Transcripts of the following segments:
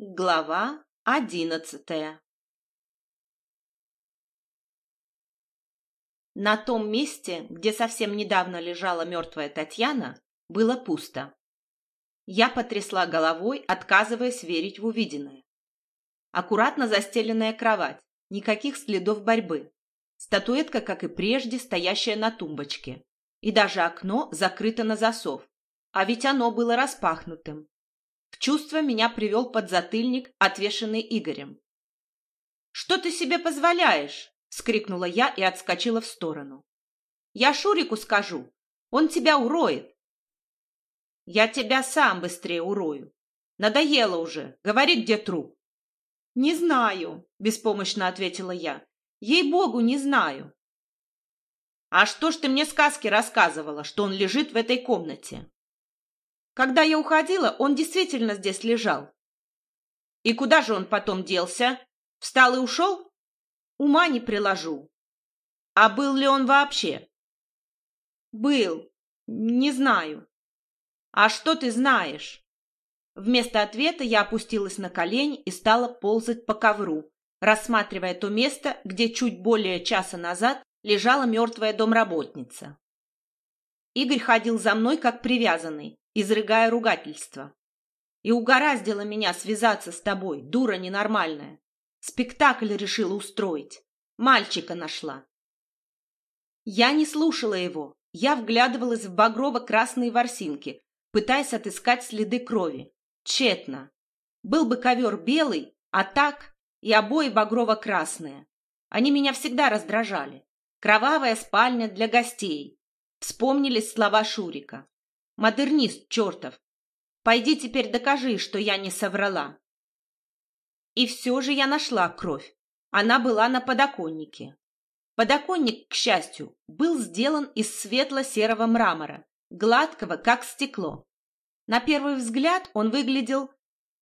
Глава одиннадцатая На том месте, где совсем недавно лежала мертвая Татьяна, было пусто. Я потрясла головой, отказываясь верить в увиденное. Аккуратно застеленная кровать, никаких следов борьбы. Статуэтка, как и прежде, стоящая на тумбочке. И даже окно закрыто на засов. А ведь оно было распахнутым. В чувство меня привел подзатыльник, отвешенный Игорем. «Что ты себе позволяешь?» — скрикнула я и отскочила в сторону. «Я Шурику скажу. Он тебя уроет». «Я тебя сам быстрее урою. Надоело уже. Говори, где труп». «Не знаю», — беспомощно ответила я. «Ей-богу, не знаю». «А что ж ты мне сказки рассказывала, что он лежит в этой комнате?» Когда я уходила, он действительно здесь лежал. И куда же он потом делся? Встал и ушел? Ума не приложу. А был ли он вообще? Был. Не знаю. А что ты знаешь? Вместо ответа я опустилась на колени и стала ползать по ковру, рассматривая то место, где чуть более часа назад лежала мертвая домработница. Игорь ходил за мной, как привязанный, изрыгая ругательство. И угораздило меня связаться с тобой, дура ненормальная. Спектакль решила устроить. Мальчика нашла. Я не слушала его. Я вглядывалась в багрово-красные ворсинки, пытаясь отыскать следы крови. Тщетно. Был бы ковер белый, а так и обои багрово-красные. Они меня всегда раздражали. Кровавая спальня для гостей. Вспомнились слова Шурика. Модернист чертов! Пойди теперь докажи, что я не соврала. И все же я нашла кровь. Она была на подоконнике. Подоконник, к счастью, был сделан из светло-серого мрамора, гладкого, как стекло. На первый взгляд он выглядел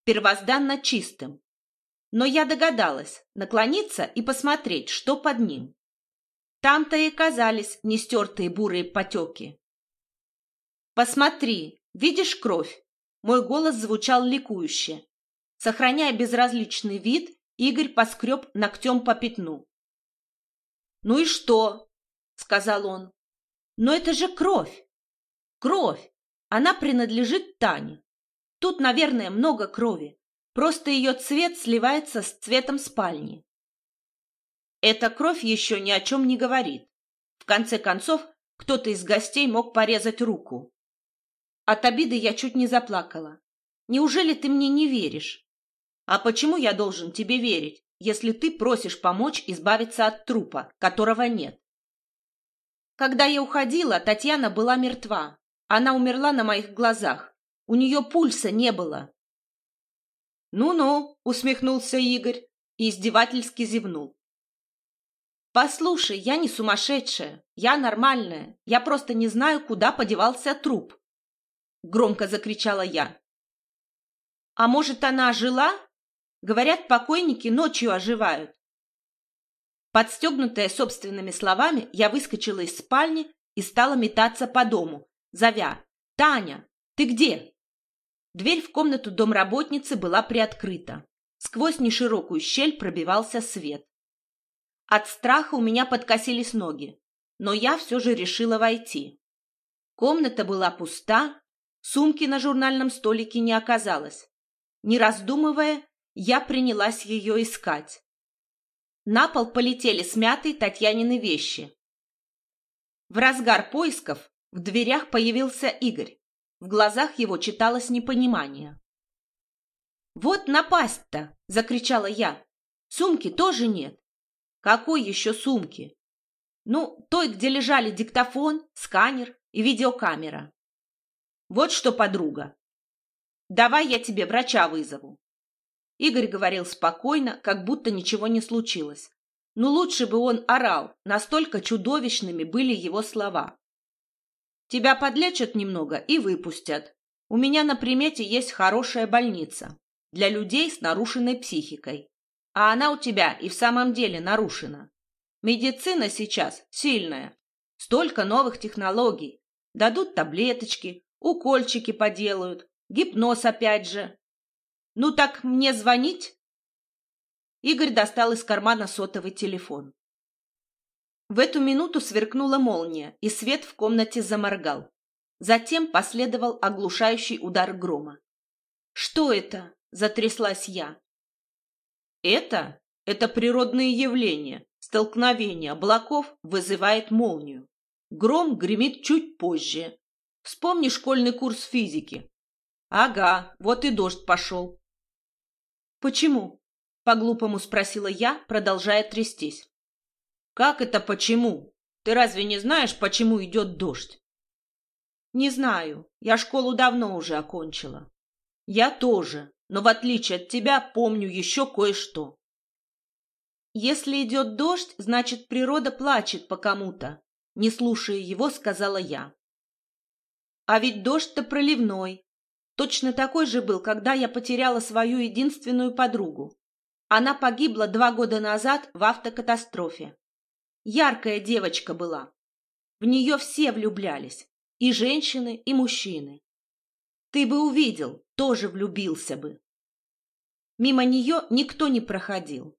первозданно чистым. Но я догадалась наклониться и посмотреть, что под ним. Там-то и казались нестертые бурые потеки. «Посмотри, видишь кровь?» Мой голос звучал ликующе. Сохраняя безразличный вид, Игорь поскреб ногтем по пятну. «Ну и что?» — сказал он. «Но это же кровь! Кровь! Она принадлежит Тане. Тут, наверное, много крови. Просто ее цвет сливается с цветом спальни. Эта кровь еще ни о чем не говорит. В конце концов, кто-то из гостей мог порезать руку. От обиды я чуть не заплакала. Неужели ты мне не веришь? А почему я должен тебе верить, если ты просишь помочь избавиться от трупа, которого нет? Когда я уходила, Татьяна была мертва. Она умерла на моих глазах. У нее пульса не было. «Ну-ну», — усмехнулся Игорь и издевательски зевнул. «Послушай, я не сумасшедшая, я нормальная, я просто не знаю, куда подевался труп громко закричала я. А может, она ожила? Говорят, покойники ночью оживают. Подстегнутая собственными словами, я выскочила из спальни и стала метаться по дому, зовя «Таня, ты где?» Дверь в комнату домработницы была приоткрыта. Сквозь неширокую щель пробивался свет. От страха у меня подкосились ноги, но я все же решила войти. Комната была пуста, Сумки на журнальном столике не оказалось. Не раздумывая, я принялась ее искать. На пол полетели смятые Татьянины вещи. В разгар поисков в дверях появился Игорь. В глазах его читалось непонимание. «Вот напасть-то!» — закричала я. «Сумки тоже нет». «Какой еще сумки?» «Ну, той, где лежали диктофон, сканер и видеокамера». Вот что, подруга. Давай я тебе врача вызову. Игорь говорил спокойно, как будто ничего не случилось. Но лучше бы он орал, настолько чудовищными были его слова. Тебя подлечат немного и выпустят. У меня на примете есть хорошая больница для людей с нарушенной психикой. А она у тебя и в самом деле нарушена. Медицина сейчас сильная. Столько новых технологий. Дадут таблеточки, Укольчики поделают, гипноз опять же. Ну так мне звонить? Игорь достал из кармана сотовый телефон. В эту минуту сверкнула молния, и свет в комнате заморгал. Затем последовал оглушающий удар грома. «Что это?» – затряслась я. «Это? Это природные явления. Столкновение облаков вызывает молнию. Гром гремит чуть позже. Вспомни школьный курс физики. Ага, вот и дождь пошел. Почему? По-глупому спросила я, продолжая трястись. Как это почему? Ты разве не знаешь, почему идет дождь? Не знаю. Я школу давно уже окончила. Я тоже, но в отличие от тебя помню еще кое-что. Если идет дождь, значит, природа плачет по кому-то. Не слушая его, сказала я. А ведь дождь-то проливной. Точно такой же был, когда я потеряла свою единственную подругу. Она погибла два года назад в автокатастрофе. Яркая девочка была. В нее все влюблялись. И женщины, и мужчины. Ты бы увидел, тоже влюбился бы. Мимо нее никто не проходил.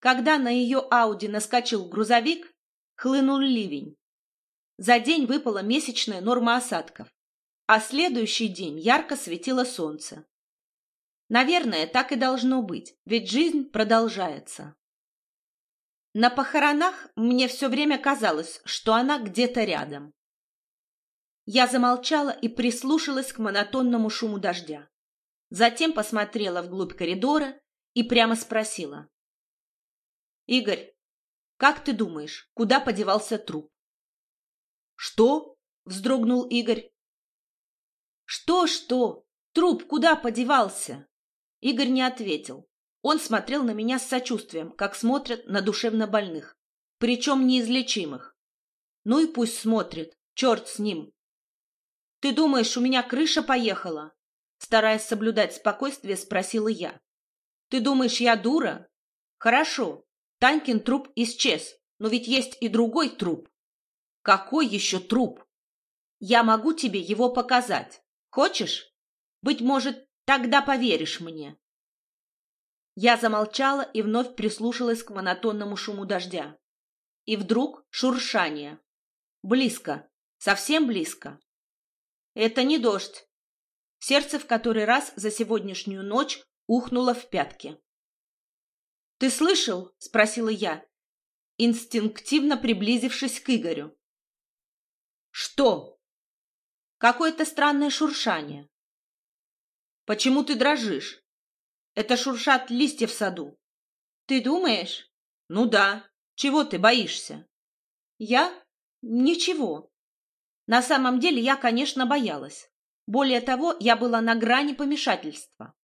Когда на ее Ауди наскочил грузовик, хлынул ливень. За день выпала месячная норма осадков, а следующий день ярко светило солнце. Наверное, так и должно быть, ведь жизнь продолжается. На похоронах мне все время казалось, что она где-то рядом. Я замолчала и прислушалась к монотонному шуму дождя. Затем посмотрела вглубь коридора и прямо спросила. Игорь, как ты думаешь, куда подевался труп? Что? вздрогнул Игорь. Что, что? Труп куда подевался? Игорь не ответил. Он смотрел на меня с сочувствием, как смотрят на душевно больных, причем неизлечимых. Ну и пусть смотрит, черт с ним. Ты думаешь, у меня крыша поехала? Стараясь соблюдать спокойствие, спросила я. Ты думаешь, я дура? Хорошо, Танькин труп исчез, но ведь есть и другой труп. Какой еще труп? Я могу тебе его показать. Хочешь? Быть может, тогда поверишь мне. Я замолчала и вновь прислушалась к монотонному шуму дождя. И вдруг шуршание. Близко, совсем близко. Это не дождь. Сердце в который раз за сегодняшнюю ночь ухнуло в пятки. «Ты слышал?» — спросила я, инстинктивно приблизившись к Игорю. «Что?» «Какое-то странное шуршание». «Почему ты дрожишь?» «Это шуршат листья в саду». «Ты думаешь?» «Ну да. Чего ты боишься?» «Я? Ничего. На самом деле я, конечно, боялась. Более того, я была на грани помешательства.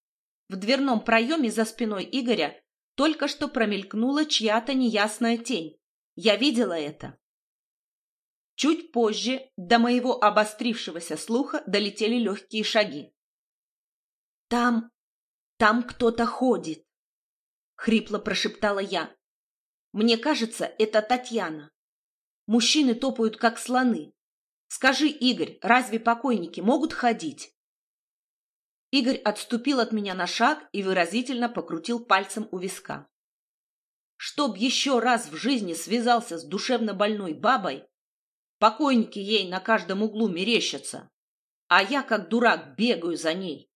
В дверном проеме за спиной Игоря только что промелькнула чья-то неясная тень. Я видела это. Чуть позже до моего обострившегося слуха долетели легкие шаги. «Там, там кто-то ходит», — хрипло прошептала я. «Мне кажется, это Татьяна. Мужчины топают, как слоны. Скажи, Игорь, разве покойники могут ходить?» Игорь отступил от меня на шаг и выразительно покрутил пальцем у виска. Чтоб еще раз в жизни связался с душевно больной бабой, покойники ей на каждом углу мерещатся, а я, как дурак, бегаю за ней.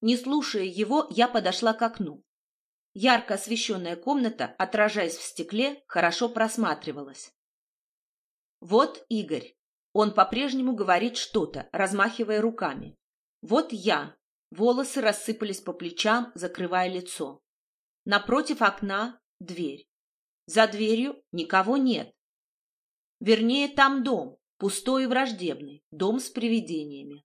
Не слушая его, я подошла к окну. Ярко освещенная комната, отражаясь в стекле, хорошо просматривалась. Вот Игорь. Он по-прежнему говорит что-то, размахивая руками. Вот я. Волосы рассыпались по плечам, закрывая лицо. Напротив окна дверь. За дверью никого нет. Вернее, там дом, пустой и враждебный, дом с привидениями.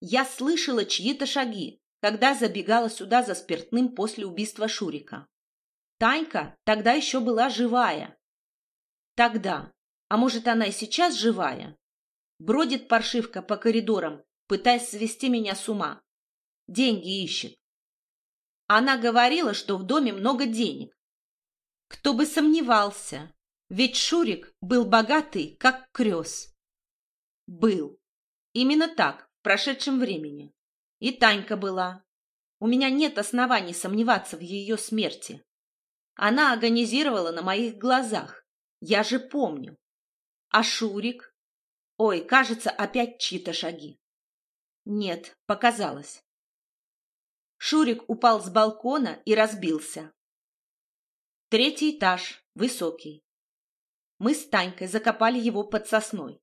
Я слышала чьи-то шаги, когда забегала сюда за спиртным после убийства Шурика. Танька тогда еще была живая. Тогда, а может, она и сейчас живая? Бродит паршивка по коридорам, пытаясь свести меня с ума. Деньги ищет. Она говорила, что в доме много денег. Кто бы сомневался, ведь Шурик был богатый, как крёс. Был. Именно так, в прошедшем времени. И Танька была. У меня нет оснований сомневаться в ее смерти. Она агонизировала на моих глазах. Я же помню. А Шурик? Ой, кажется, опять чьи-то шаги. Нет, показалось. Шурик упал с балкона и разбился. Третий этаж, высокий. Мы с Танькой закопали его под сосной.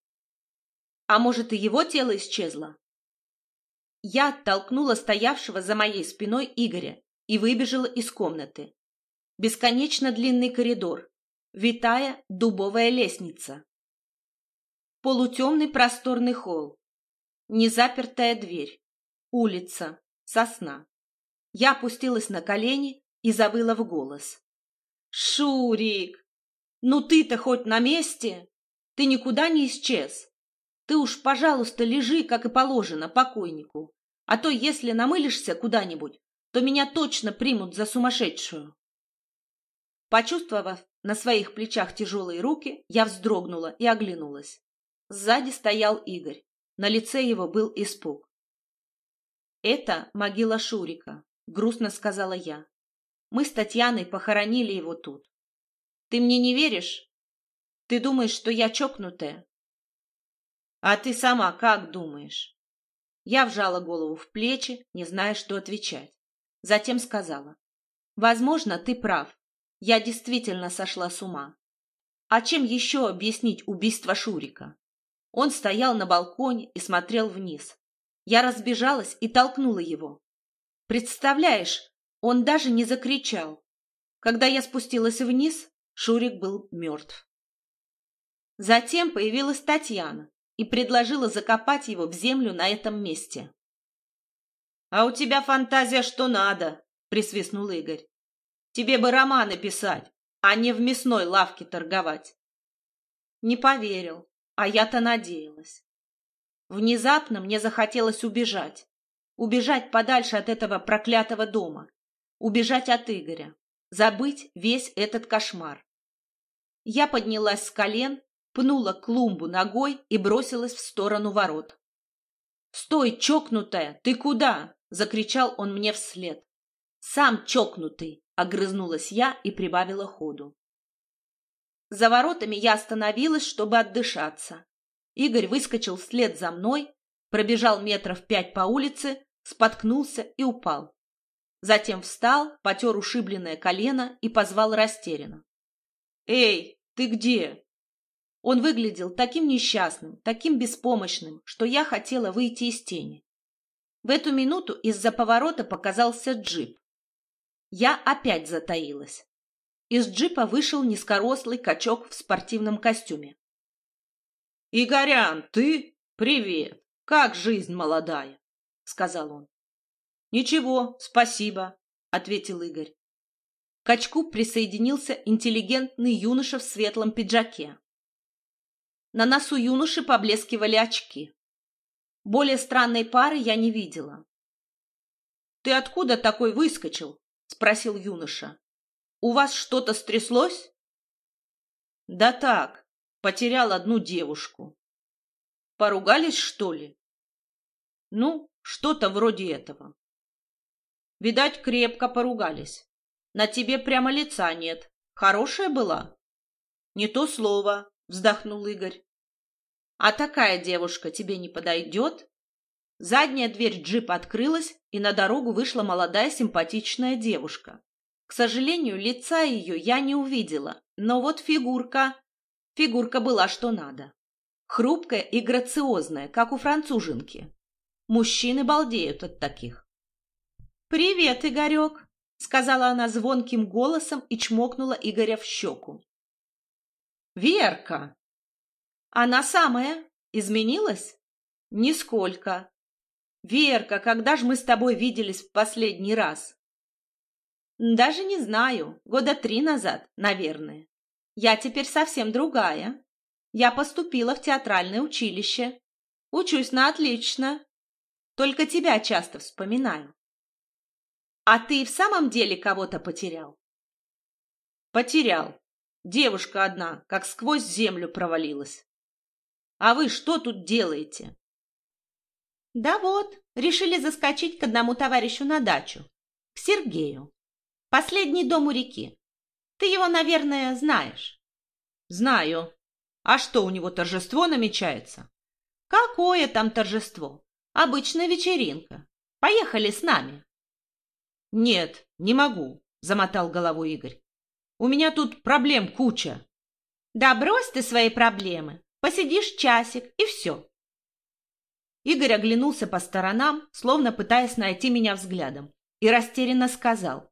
А может, и его тело исчезло? Я оттолкнула стоявшего за моей спиной Игоря и выбежала из комнаты. Бесконечно длинный коридор, витая дубовая лестница. Полутемный просторный холл, незапертая дверь, улица, сосна. Я опустилась на колени и завыла в голос. «Шурик, ну ты-то хоть на месте? Ты никуда не исчез. Ты уж, пожалуйста, лежи, как и положено, покойнику. А то, если намылишься куда-нибудь, то меня точно примут за сумасшедшую. Почувствовав на своих плечах тяжелые руки, я вздрогнула и оглянулась. Сзади стоял Игорь. На лице его был испуг. «Это могила Шурика», — грустно сказала я. «Мы с Татьяной похоронили его тут. Ты мне не веришь? Ты думаешь, что я чокнутая? А ты сама как думаешь? Я вжала голову в плечи, не зная, что отвечать. Затем сказала. Возможно, ты прав. Я действительно сошла с ума. А чем еще объяснить убийство Шурика? Он стоял на балконе и смотрел вниз. Я разбежалась и толкнула его. Представляешь, он даже не закричал. Когда я спустилась вниз, Шурик был мертв. Затем появилась Татьяна и предложила закопать его в землю на этом месте. «А у тебя фантазия что надо!» — присвистнул Игорь. «Тебе бы романы писать, а не в мясной лавке торговать». Не поверил, а я-то надеялась. Внезапно мне захотелось убежать. Убежать подальше от этого проклятого дома. Убежать от Игоря. Забыть весь этот кошмар. Я поднялась с колен пнула клумбу ногой и бросилась в сторону ворот. «Стой, чокнутая! Ты куда?» — закричал он мне вслед. «Сам чокнутый!» — огрызнулась я и прибавила ходу. За воротами я остановилась, чтобы отдышаться. Игорь выскочил вслед за мной, пробежал метров пять по улице, споткнулся и упал. Затем встал, потер ушибленное колено и позвал растерянно. «Эй, ты где?» Он выглядел таким несчастным, таким беспомощным, что я хотела выйти из тени. В эту минуту из-за поворота показался джип. Я опять затаилась. Из джипа вышел низкорослый качок в спортивном костюме. «Игорян, ты? Привет! Как жизнь молодая?» — сказал он. «Ничего, спасибо», — ответил Игорь. К качку присоединился интеллигентный юноша в светлом пиджаке. На носу юноши поблескивали очки. Более странной пары я не видела. «Ты откуда такой выскочил?» — спросил юноша. «У вас что-то стряслось?» «Да так, потерял одну девушку». «Поругались, что ли?» «Ну, что-то вроде этого». «Видать, крепко поругались. На тебе прямо лица нет. Хорошая была?» «Не то слово. — вздохнул Игорь. «А такая девушка тебе не подойдет?» Задняя дверь джипа открылась, и на дорогу вышла молодая симпатичная девушка. К сожалению, лица ее я не увидела, но вот фигурка... Фигурка была что надо. Хрупкая и грациозная, как у француженки. Мужчины балдеют от таких. «Привет, Игорек!» — сказала она звонким голосом и чмокнула Игоря в щеку. Верка. Она самая. Изменилась? Нисколько. Верка, когда же мы с тобой виделись в последний раз? Даже не знаю. Года три назад, наверное. Я теперь совсем другая. Я поступила в театральное училище. Учусь на отлично. Только тебя часто вспоминаю. А ты в самом деле кого-то потерял? Потерял. Девушка одна, как сквозь землю провалилась. А вы что тут делаете? Да вот, решили заскочить к одному товарищу на дачу. К Сергею. Последний дом у реки. Ты его, наверное, знаешь. Знаю. А что, у него торжество намечается? Какое там торжество? Обычная вечеринка. Поехали с нами. Нет, не могу, замотал головой Игорь. У меня тут проблем куча. Да брось ты свои проблемы. Посидишь часик, и все. Игорь оглянулся по сторонам, словно пытаясь найти меня взглядом, и растерянно сказал.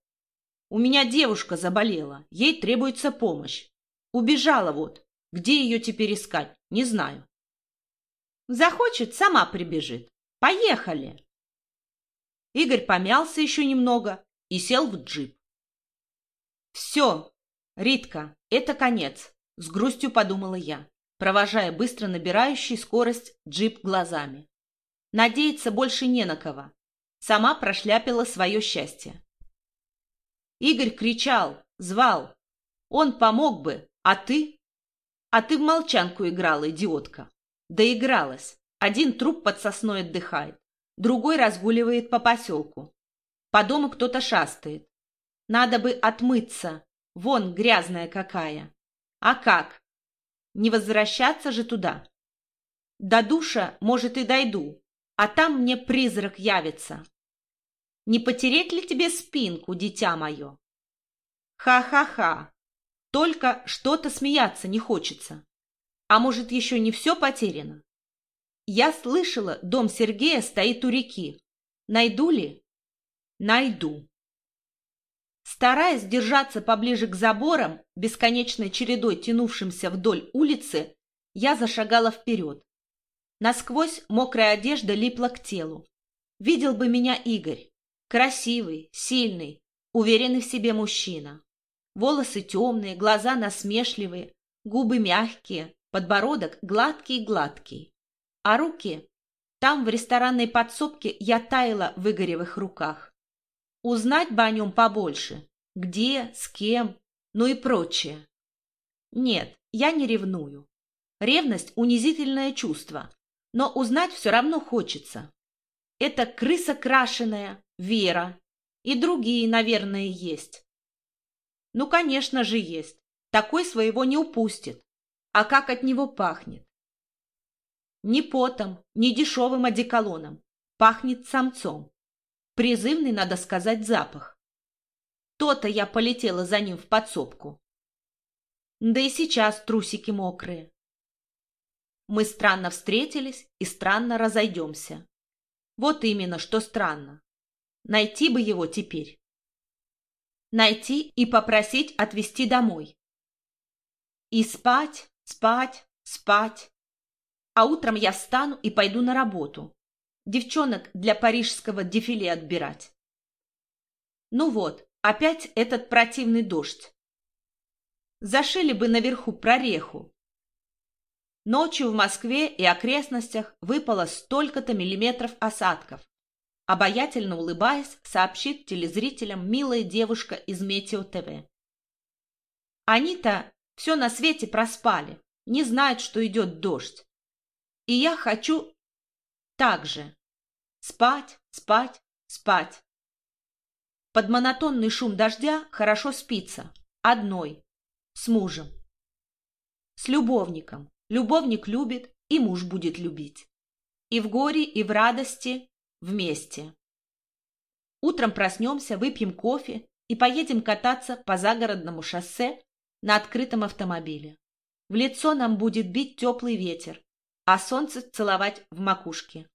«У меня девушка заболела, ей требуется помощь. Убежала вот. Где ее теперь искать, не знаю». «Захочет, сама прибежит. Поехали!» Игорь помялся еще немного и сел в джип. «Все, Ритка, это конец», — с грустью подумала я, провожая быстро набирающий скорость джип глазами. Надеяться больше не на кого. Сама прошляпила свое счастье. Игорь кричал, звал. Он помог бы, а ты? А ты в молчанку играла, идиотка. Доигралась. Один труп под сосной отдыхает, другой разгуливает по поселку. По дому кто-то шастает. Надо бы отмыться. Вон грязная какая. А как? Не возвращаться же туда. До душа, может, и дойду, а там мне призрак явится. Не потереть ли тебе спинку, дитя мое? Ха-ха-ха. Только что-то смеяться не хочется. А может, еще не все потеряно? Я слышала, дом Сергея стоит у реки. Найду ли? Найду. Стараясь держаться поближе к заборам, бесконечной чередой тянувшимся вдоль улицы, я зашагала вперед. Насквозь мокрая одежда липла к телу. Видел бы меня Игорь. Красивый, сильный, уверенный в себе мужчина. Волосы темные, глаза насмешливые, губы мягкие, подбородок гладкий-гладкий. А руки? Там, в ресторанной подсобке, я таяла в Игоревых руках. Узнать бы о нем побольше. Где, с кем, ну и прочее. Нет, я не ревную. Ревность – унизительное чувство, но узнать все равно хочется. Это крыса крашеная, Вера. И другие, наверное, есть. Ну, конечно же, есть. Такой своего не упустит. А как от него пахнет? Ни потом, ни дешевым одеколоном. Пахнет самцом. Призывный, надо сказать, запах. То-то я полетела за ним в подсобку. Да и сейчас трусики мокрые. Мы странно встретились и странно разойдемся. Вот именно, что странно. Найти бы его теперь. Найти и попросить отвезти домой. И спать, спать, спать. А утром я встану и пойду на работу. Девчонок для парижского дефиле отбирать. Ну вот, опять этот противный дождь. Зашили бы наверху прореху, Ночью в Москве и окрестностях выпало столько-то миллиметров осадков. Обаятельно улыбаясь, сообщит телезрителям милая девушка из Метео ТВ. Они-то все на свете проспали, не знают, что идет дождь. И я хочу так же. Спать, спать, спать. Под монотонный шум дождя хорошо спится. Одной. С мужем. С любовником. Любовник любит, и муж будет любить. И в горе, и в радости вместе. Утром проснемся, выпьем кофе и поедем кататься по загородному шоссе на открытом автомобиле. В лицо нам будет бить теплый ветер, а солнце целовать в макушке.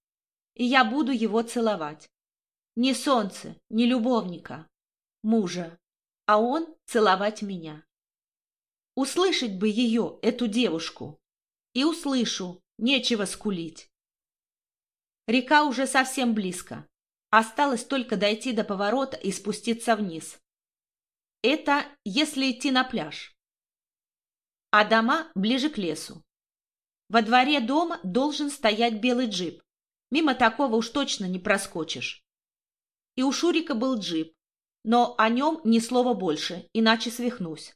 И я буду его целовать. Не солнце, не любовника, мужа, а он целовать меня. Услышать бы ее, эту девушку, и услышу, нечего скулить. Река уже совсем близко. Осталось только дойти до поворота и спуститься вниз. Это если идти на пляж. А дома ближе к лесу. Во дворе дома должен стоять белый джип. Мимо такого уж точно не проскочишь. И у Шурика был джип, но о нем ни слова больше, иначе свихнусь.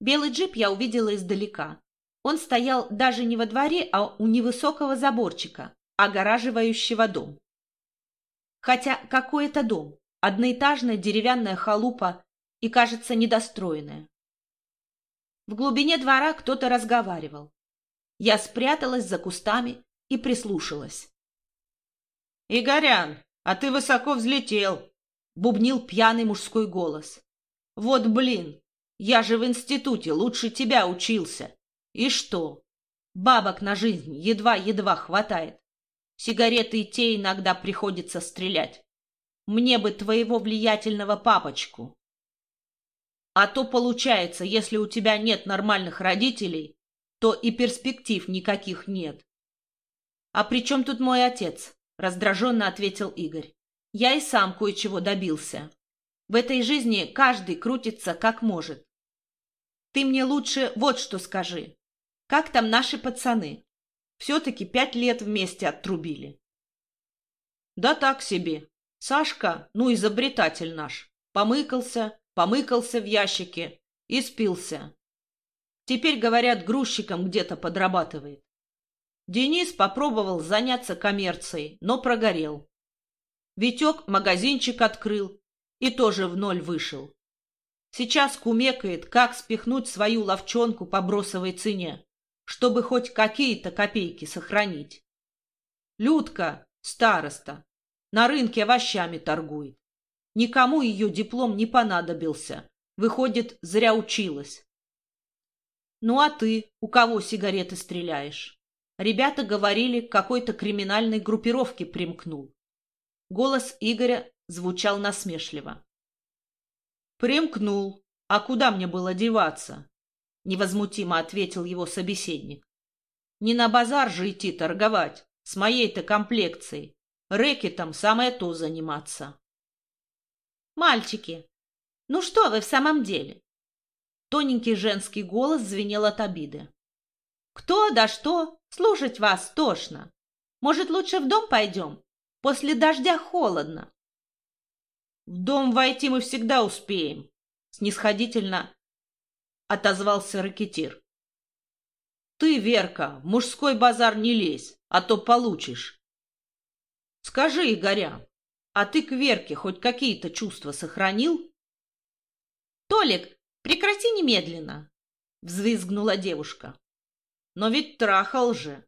Белый джип я увидела издалека. Он стоял даже не во дворе, а у невысокого заборчика, огораживающего дом. Хотя какой это дом? Одноэтажная деревянная халупа и, кажется, недостроенная. В глубине двора кто-то разговаривал. Я спряталась за кустами и прислушалась. «Игорян, а ты высоко взлетел!» — бубнил пьяный мужской голос. «Вот блин, я же в институте лучше тебя учился. И что? Бабок на жизнь едва-едва хватает. Сигареты и те иногда приходится стрелять. Мне бы твоего влиятельного папочку. А то получается, если у тебя нет нормальных родителей, то и перспектив никаких нет. А при чем тут мой отец? Раздраженно ответил Игорь. Я и сам кое-чего добился. В этой жизни каждый крутится как может. Ты мне лучше вот что скажи. Как там наши пацаны? Все-таки пять лет вместе оттрубили. Да так себе. Сашка, ну, изобретатель наш, помыкался, помыкался в ящике и спился. Теперь, говорят, грузчиком где-то подрабатывает. Денис попробовал заняться коммерцией, но прогорел. Витек магазинчик открыл и тоже в ноль вышел. Сейчас кумекает, как спихнуть свою ловчонку по бросовой цене, чтобы хоть какие-то копейки сохранить. Людка, староста, на рынке овощами торгует. Никому ее диплом не понадобился. Выходит, зря училась. Ну а ты, у кого сигареты стреляешь? Ребята говорили, к какой-то криминальной группировке примкнул. Голос Игоря звучал насмешливо. «Примкнул. А куда мне было деваться?» Невозмутимо ответил его собеседник. «Не на базар же идти торговать, с моей-то комплекцией. Рэкетом самое то заниматься». «Мальчики, ну что вы в самом деле?» Тоненький женский голос звенел от обиды. «Кто да что? Слушать вас тошно. Может, лучше в дом пойдем? После дождя холодно». «В дом войти мы всегда успеем», — снисходительно отозвался ракетир. «Ты, Верка, в мужской базар не лезь, а то получишь». «Скажи, Игоря, а ты к Верке хоть какие-то чувства сохранил? Толик, прекрати немедленно, взвизгнула девушка. Но ведь трахал же.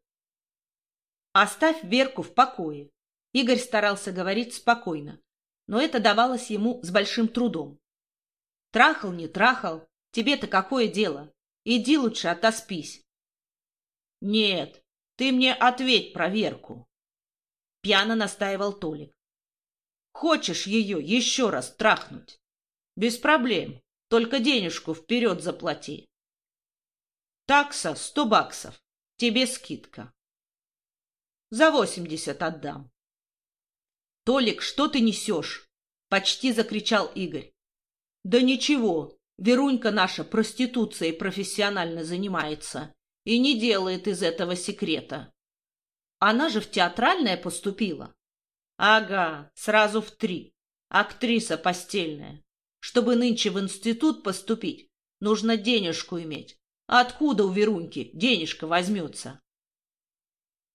Оставь Верку в покое. Игорь старался говорить спокойно, но это давалось ему с большим трудом. Трахал, не трахал, тебе-то какое дело? Иди лучше отоспись. Нет, ты мне ответь про Верку. Пьяно настаивал Толик. Хочешь ее еще раз трахнуть? Без проблем, только денежку вперед заплати. Такса сто баксов, тебе скидка. За восемьдесят отдам. Толик, что ты несешь? Почти закричал Игорь. Да ничего, Верунька наша проституцией профессионально занимается и не делает из этого секрета. Она же в театральное поступила. Ага, сразу в три. Актриса постельная. Чтобы нынче в институт поступить, нужно денежку иметь. Откуда у Веруньки денежка возьмется?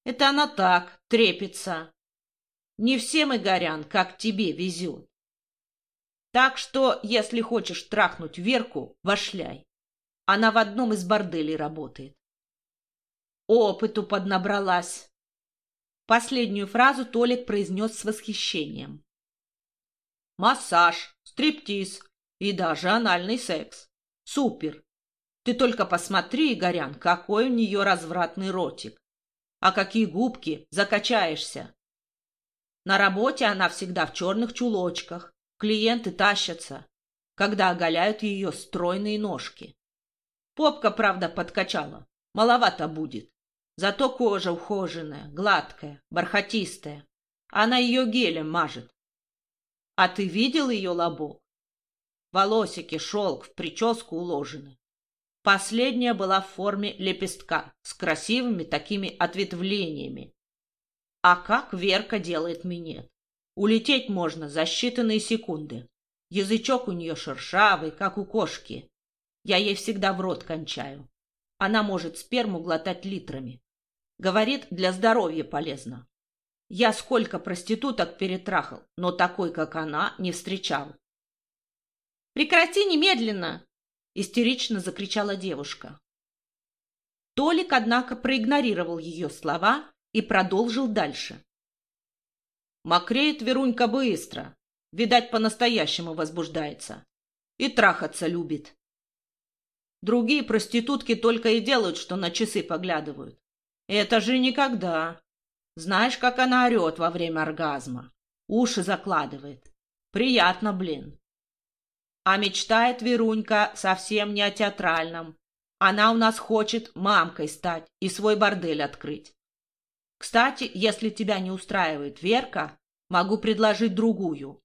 Это она так, трепится. Не всем, Игорян, как тебе везет. Так что, если хочешь трахнуть Верку, вошляй. Она в одном из борделей работает. Опыту поднабралась. Последнюю фразу Толик произнес с восхищением. Массаж, стриптиз и даже анальный секс. Супер! Ты только посмотри, Игорян, какой у нее развратный ротик. А какие губки, закачаешься. На работе она всегда в черных чулочках. Клиенты тащатся, когда оголяют ее стройные ножки. Попка, правда, подкачала. Маловато будет. Зато кожа ухоженная, гладкая, бархатистая. Она ее гелем мажет. А ты видел ее лобок? Волосики, шелк в прическу уложены. Последняя была в форме лепестка с красивыми такими ответвлениями. А как Верка делает минет? Улететь можно за считанные секунды. Язычок у нее шершавый, как у кошки. Я ей всегда в рот кончаю. Она может сперму глотать литрами. Говорит, для здоровья полезно. Я сколько проституток перетрахал, но такой, как она, не встречал. «Прекрати немедленно!» — истерично закричала девушка. Толик, однако, проигнорировал ее слова и продолжил дальше. Мокреет Верунька быстро. Видать, по-настоящему возбуждается. И трахаться любит. Другие проститутки только и делают, что на часы поглядывают. Это же никогда. Знаешь, как она орет во время оргазма? Уши закладывает. Приятно, блин. А мечтает Верунька совсем не о театральном. Она у нас хочет мамкой стать и свой бордель открыть. Кстати, если тебя не устраивает Верка, могу предложить другую.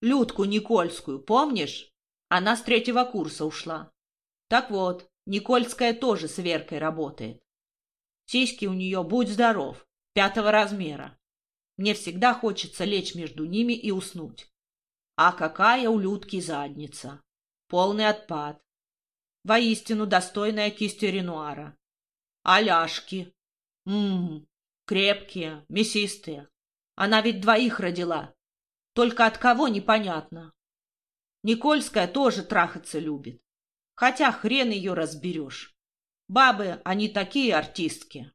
Людку Никольскую, помнишь? Она с третьего курса ушла. Так вот, Никольская тоже с Веркой работает. Сиськи у нее, будь здоров, пятого размера. Мне всегда хочется лечь между ними и уснуть. А какая у Людки задница! Полный отпад. Воистину достойная кисти Ренуара. Аляшки. Ммм, крепкие, мясистые. Она ведь двоих родила. Только от кого непонятно. Никольская тоже трахаться любит. Хотя хрен ее разберешь. Бабы, они такие артистки.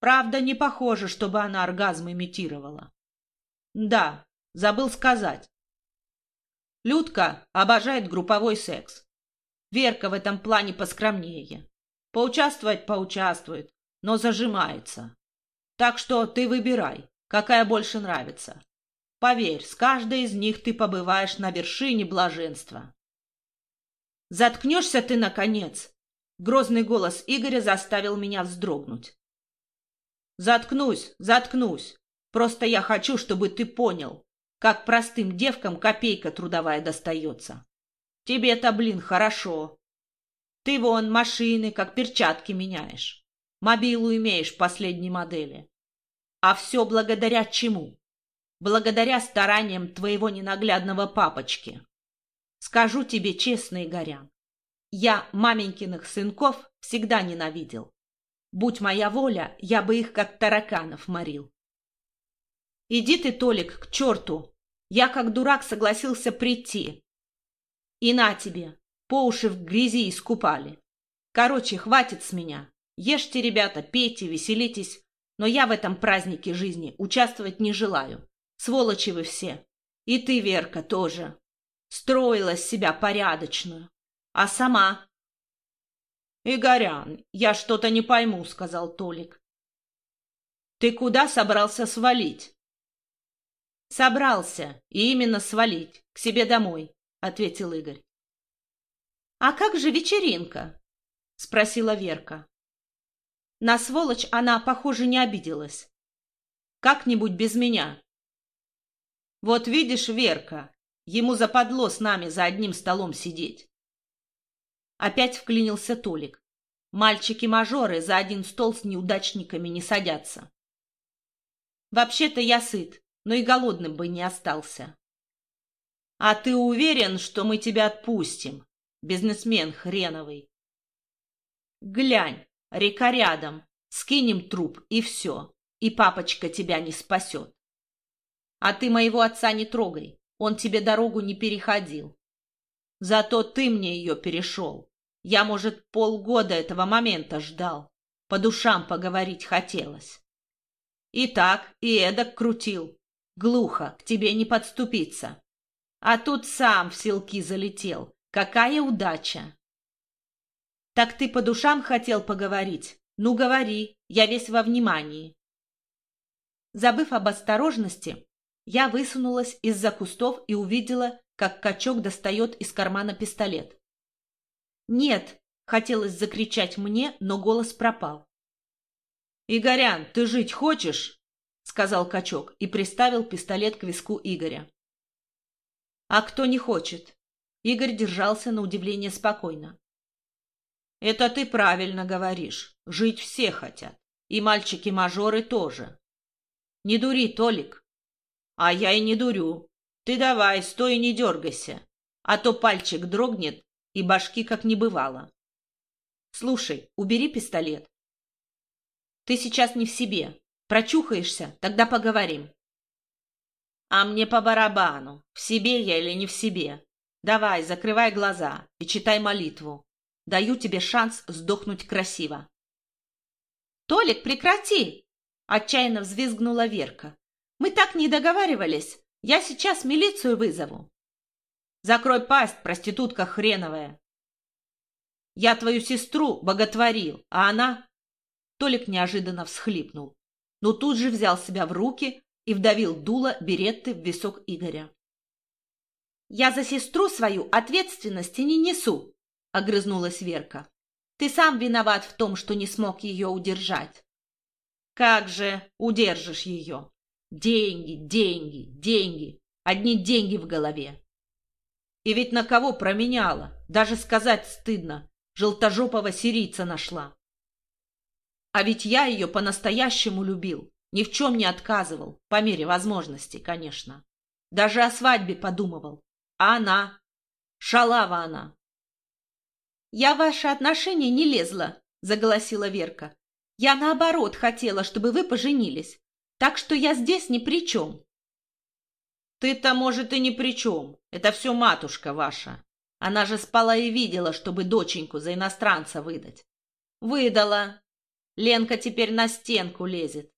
Правда, не похоже, чтобы она оргазм имитировала. Да, забыл сказать. Людка обожает групповой секс. Верка в этом плане поскромнее. Поучаствовать поучаствует, но зажимается. Так что ты выбирай, какая больше нравится. Поверь, с каждой из них ты побываешь на вершине блаженства. «Заткнешься ты, наконец!» Грозный голос Игоря заставил меня вздрогнуть. «Заткнусь, заткнусь. Просто я хочу, чтобы ты понял, как простым девкам копейка трудовая достается. Тебе-то, блин, хорошо. Ты вон машины, как перчатки меняешь. Мобилу имеешь последней модели. А все благодаря чему? Благодаря стараниям твоего ненаглядного папочки. Скажу тебе честно, Игорян, я маменькиных сынков всегда ненавидел. Будь моя воля, я бы их как тараканов морил. Иди ты, Толик, к черту. Я как дурак согласился прийти. И на тебе, по уши в грязи искупали. Короче, хватит с меня. Ешьте, ребята, пейте, веселитесь. Но я в этом празднике жизни участвовать не желаю. Сволочи вы все. И ты, Верка, тоже. Строила себя порядочную. А сама? «Игорян, я что-то не пойму», — сказал Толик. «Ты куда собрался свалить?» «Собрался, и именно свалить, к себе домой», — ответил Игорь. «А как же вечеринка?» — спросила Верка. На сволочь она, похоже, не обиделась. «Как-нибудь без меня». «Вот видишь, Верка, Ему западло с нами за одним столом сидеть. Опять вклинился Толик. Мальчики-мажоры за один стол с неудачниками не садятся. Вообще-то я сыт, но и голодным бы не остался. А ты уверен, что мы тебя отпустим, бизнесмен хреновый? Глянь, река рядом, скинем труп и все, и папочка тебя не спасет. А ты моего отца не трогай, он тебе дорогу не переходил. Зато ты мне ее перешел. Я, может, полгода этого момента ждал. По душам поговорить хотелось. И так, и эдак крутил. Глухо, к тебе не подступиться. А тут сам в селки залетел. Какая удача! Так ты по душам хотел поговорить? Ну, говори, я весь во внимании. Забыв об осторожности, я высунулась из-за кустов и увидела, как качок достает из кармана пистолет. «Нет!» — хотелось закричать мне, но голос пропал. «Игорян, ты жить хочешь?» — сказал качок и приставил пистолет к виску Игоря. «А кто не хочет?» Игорь держался на удивление спокойно. «Это ты правильно говоришь. Жить все хотят. И мальчики-мажоры тоже. Не дури, Толик. А я и не дурю. Ты давай, стой и не дергайся, а то пальчик дрогнет, и башки как не бывало. Слушай, убери пистолет. Ты сейчас не в себе. Прочухаешься, тогда поговорим. А мне по барабану, в себе я или не в себе. Давай, закрывай глаза и читай молитву. Даю тебе шанс сдохнуть красиво. «Толик, прекрати!» — отчаянно взвизгнула Верка. «Мы так не договаривались. Я сейчас милицию вызову». «Закрой пасть, проститутка хреновая!» «Я твою сестру боготворил, а она...» Толик неожиданно всхлипнул, но тут же взял себя в руки и вдавил дуло беретты в висок Игоря. «Я за сестру свою ответственности не несу», — огрызнулась Верка. Ты сам виноват в том, что не смог ее удержать. Как же удержишь ее? Деньги, деньги, деньги. Одни деньги в голове. И ведь на кого променяла? Даже сказать стыдно. Желтожопого сирийца нашла. А ведь я ее по-настоящему любил. Ни в чем не отказывал. По мере возможности, конечно. Даже о свадьбе подумывал. А она? Шалава она. «Я в ваши отношения не лезла», — заголосила Верка. «Я, наоборот, хотела, чтобы вы поженились. Так что я здесь ни при чем». «Ты-то, может, и ни при чем. Это все матушка ваша. Она же спала и видела, чтобы доченьку за иностранца выдать. Выдала. Ленка теперь на стенку лезет.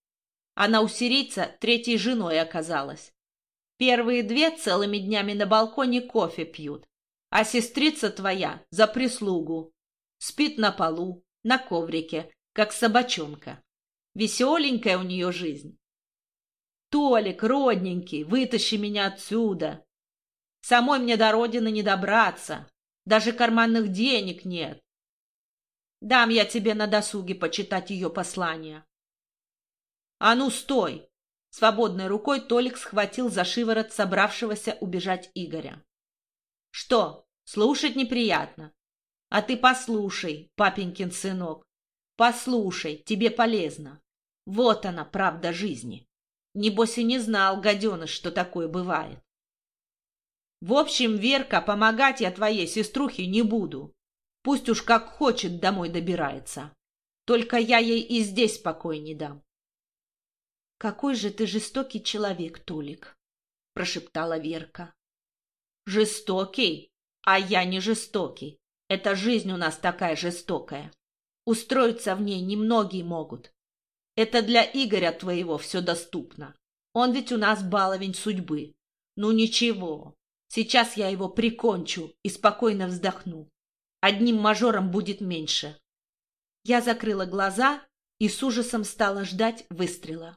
Она у сирийца третьей женой оказалась. Первые две целыми днями на балконе кофе пьют, а сестрица твоя за прислугу. Спит на полу, на коврике, как собачонка. Веселенькая у нее жизнь. Толик, родненький, вытащи меня отсюда. Самой мне до родины не добраться. Даже карманных денег нет. Дам я тебе на досуге почитать ее послание. А ну, стой! Свободной рукой Толик схватил за шиворот собравшегося убежать Игоря. Что, слушать неприятно? А ты послушай, папенькин сынок. Послушай, тебе полезно. Вот она, правда жизни. Небось и не знал, гаденыш, что такое бывает. В общем, Верка, помогать я твоей сеструхе не буду. Пусть уж как хочет домой добирается. Только я ей и здесь покой не дам. — Какой же ты жестокий человек, Толик, — прошептала Верка. Жестокий? А я не жестокий. Эта жизнь у нас такая жестокая. Устроиться в ней немногие могут. Это для Игоря твоего все доступно. Он ведь у нас баловень судьбы. Ну ничего, сейчас я его прикончу и спокойно вздохну. Одним мажором будет меньше. Я закрыла глаза и с ужасом стала ждать выстрела.